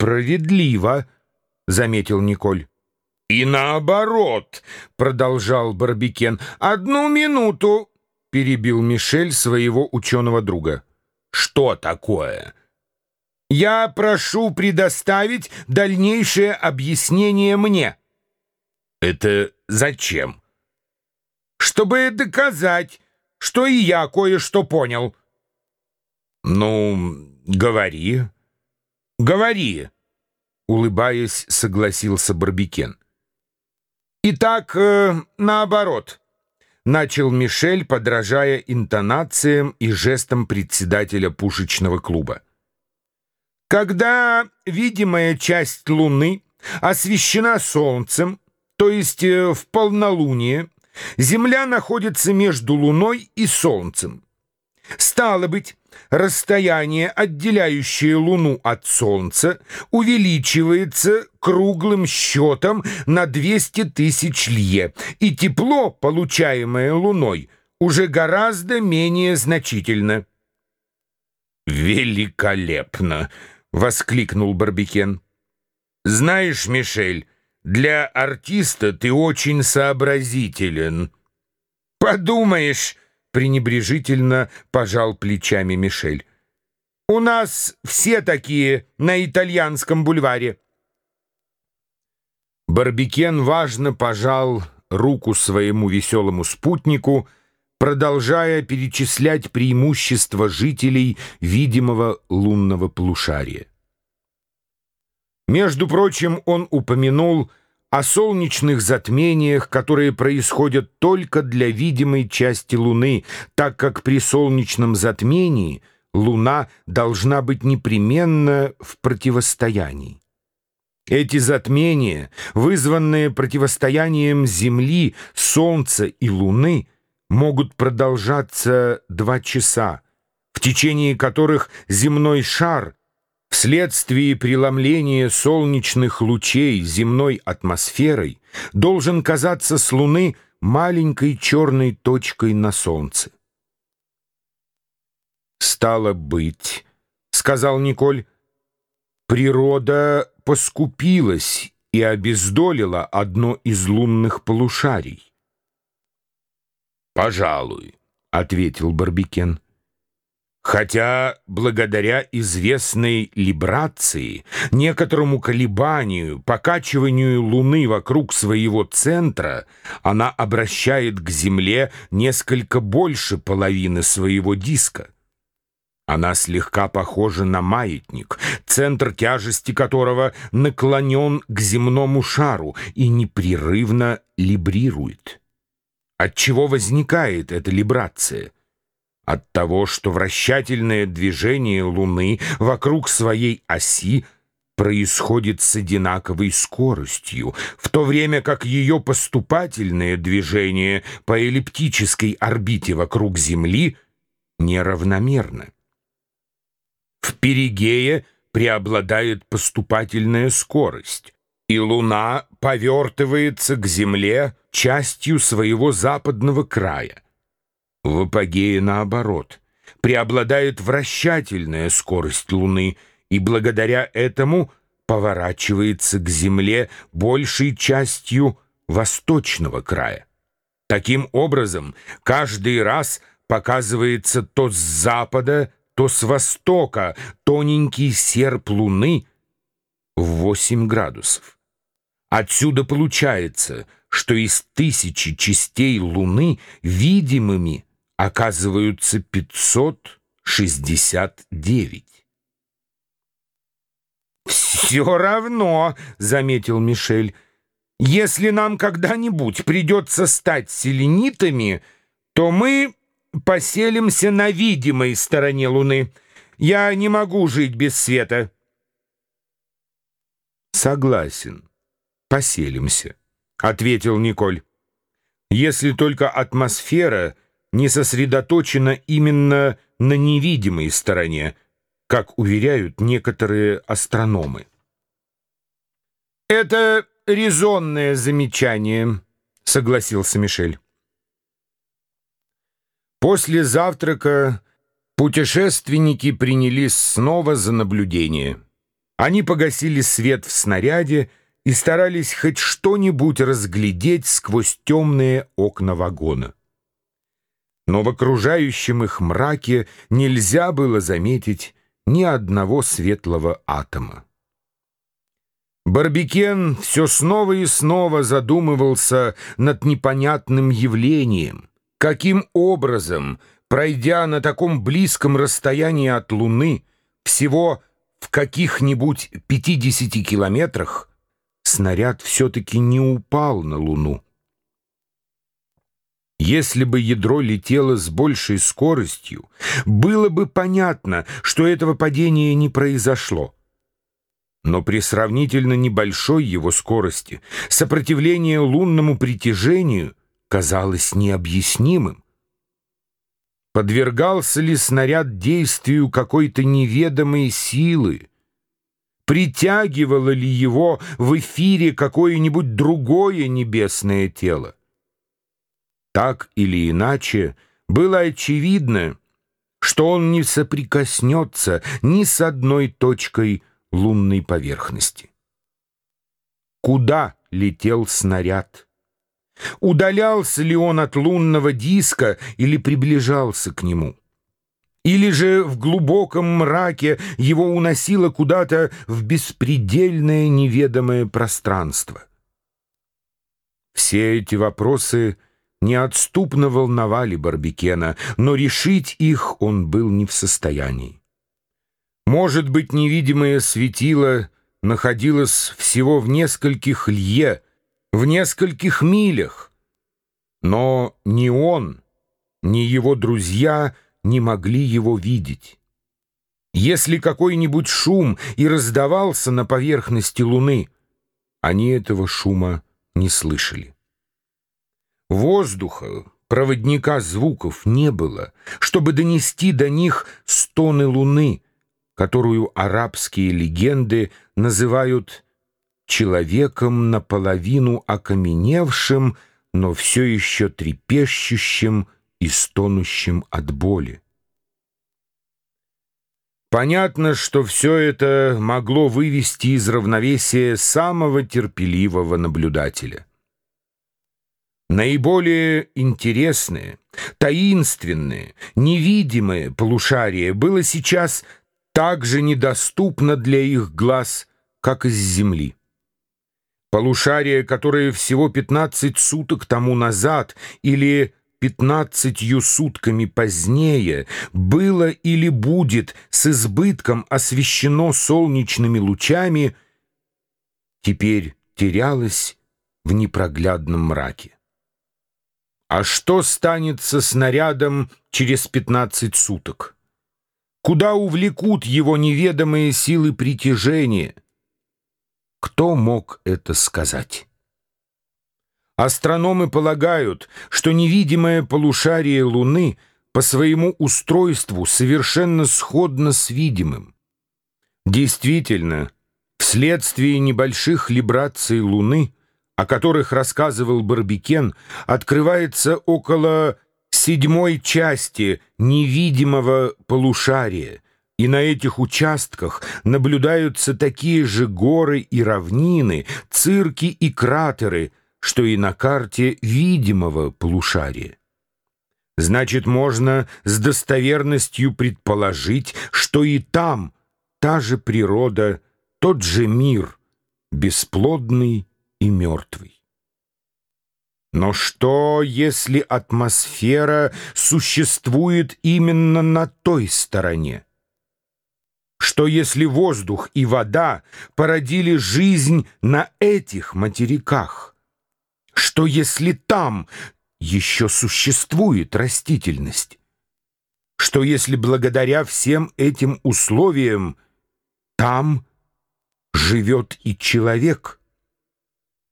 справедливо», — заметил Николь. «И наоборот», — продолжал Барбикен. «Одну минуту», — перебил Мишель своего ученого друга. «Что такое?» «Я прошу предоставить дальнейшее объяснение мне». «Это зачем?» «Чтобы доказать, что и я кое-что понял». «Ну, говори, говори», — улыбаясь, согласился Барбикен. «Итак, э, наоборот», — начал Мишель, подражая интонациям и жестам председателя пушечного клуба. «Когда видимая часть Луны освещена Солнцем, то есть э, в полнолуние, Земля находится между Луной и Солнцем. Стало быть, расстояние, отделяющее Луну от Солнца, увеличивается круглым счетом на 200 тысяч лье, и тепло, получаемое Луной, уже гораздо менее значительно. «Великолепно!» — воскликнул Барбикен. «Знаешь, Мишель, для артиста ты очень сообразителен». «Подумаешь!» Пренебрежительно пожал плечами Мишель. «У нас все такие на итальянском бульваре». Барбикен важно пожал руку своему веселому спутнику, продолжая перечислять преимущества жителей видимого лунного полушария. Между прочим, он упомянул о солнечных затмениях, которые происходят только для видимой части Луны, так как при солнечном затмении Луна должна быть непременно в противостоянии. Эти затмения, вызванные противостоянием Земли, Солнца и Луны, могут продолжаться два часа, в течение которых земной шар вследствие преломления солнечных лучей земной атмосферой должен казаться с Луны маленькой черной точкой на Солнце. «Стало быть», — сказал Николь, — «природа поскупилась и обездолила одно из лунных полушарий». «Пожалуй», — ответил Барбикен. Хотя благодаря известной либрации, некоторому колебанию, покачиванию Луны вокруг своего центра, она обращает к Земле несколько больше половины своего диска. Она слегка похожа на маятник, центр тяжести которого наклонен к земному шару и непрерывно либрирует. От чего возникает эта либрация? От того, что вращательное движение Луны вокруг своей оси происходит с одинаковой скоростью, в то время как ее поступательное движение по эллиптической орбите вокруг Земли неравномерно. В перигее преобладает поступательная скорость, и Луна повертывается к Земле частью своего западного края. В апогее, наоборот, преобладает вращательная скорость Луны, и благодаря этому поворачивается к Земле большей частью восточного края. Таким образом, каждый раз показывается то с запада, то с востока тоненький серп Луны в 8 градусов. Отсюда получается, что из тысячи частей Луны видимыми – оказываются 569. «Все равно», — заметил Мишель, — «если нам когда-нибудь придется стать селенитами, то мы поселимся на видимой стороне Луны. Я не могу жить без света». «Согласен, поселимся», — ответил Николь. «Если только атмосфера — не сосредоточена именно на невидимой стороне, как уверяют некоторые астрономы. «Это резонное замечание», — согласился Мишель. После завтрака путешественники принялись снова за наблюдение. Они погасили свет в снаряде и старались хоть что-нибудь разглядеть сквозь темные окна вагона. Но в окружающем их мраке нельзя было заметить ни одного светлого атома. Барбикен все снова и снова задумывался над непонятным явлением, каким образом, пройдя на таком близком расстоянии от Луны, всего в каких-нибудь 50 километрах, снаряд все-таки не упал на Луну. Если бы ядро летело с большей скоростью, было бы понятно, что этого падения не произошло. Но при сравнительно небольшой его скорости сопротивление лунному притяжению казалось необъяснимым. Подвергался ли снаряд действию какой-то неведомой силы? Притягивало ли его в эфире какое-нибудь другое небесное тело? Так или иначе, было очевидно, что он не соприкоснется ни с одной точкой лунной поверхности. Куда летел снаряд? Удалялся ли он от лунного диска или приближался к нему? Или же в глубоком мраке его уносило куда-то в беспредельное неведомое пространство? Все эти вопросы неотступно волновали Барбикена, но решить их он был не в состоянии. Может быть, невидимое светило находилось всего в нескольких лье, в нескольких милях. Но ни он, ни его друзья не могли его видеть. Если какой-нибудь шум и раздавался на поверхности Луны, они этого шума не слышали. Воздуха, проводника звуков не было, чтобы донести до них стоны Луны — которую арабские легенды называют человеком наполовину окаменевшим, но все еще трепещущим и стонущим от боли. Понятно, что все это могло вывести из равновесия самого терпеливого наблюдателя. Наиболее интересное, таинственное, невидимое полушарие было сейчас – так же недоступна для их глаз, как из земли. Полушарие, которое всего 15 суток тому назад или пятнадцатью сутками позднее было или будет с избытком освещено солнечными лучами, теперь терялось в непроглядном мраке. А что станет со снарядом через пятнадцать суток? Куда увлекут его неведомые силы притяжения? Кто мог это сказать? Астрономы полагают, что невидимое полушарие Луны по своему устройству совершенно сходно с видимым. Действительно, вследствие небольших либраций Луны, о которых рассказывал Барбикен, открывается около седьмой части невидимого полушария, и на этих участках наблюдаются такие же горы и равнины, цирки и кратеры, что и на карте видимого полушария. Значит, можно с достоверностью предположить, что и там та же природа, тот же мир, бесплодный и мертвый. Но что, если атмосфера существует именно на той стороне? Что, если воздух и вода породили жизнь на этих материках? Что, если там еще существует растительность? Что, если благодаря всем этим условиям там живет и человек –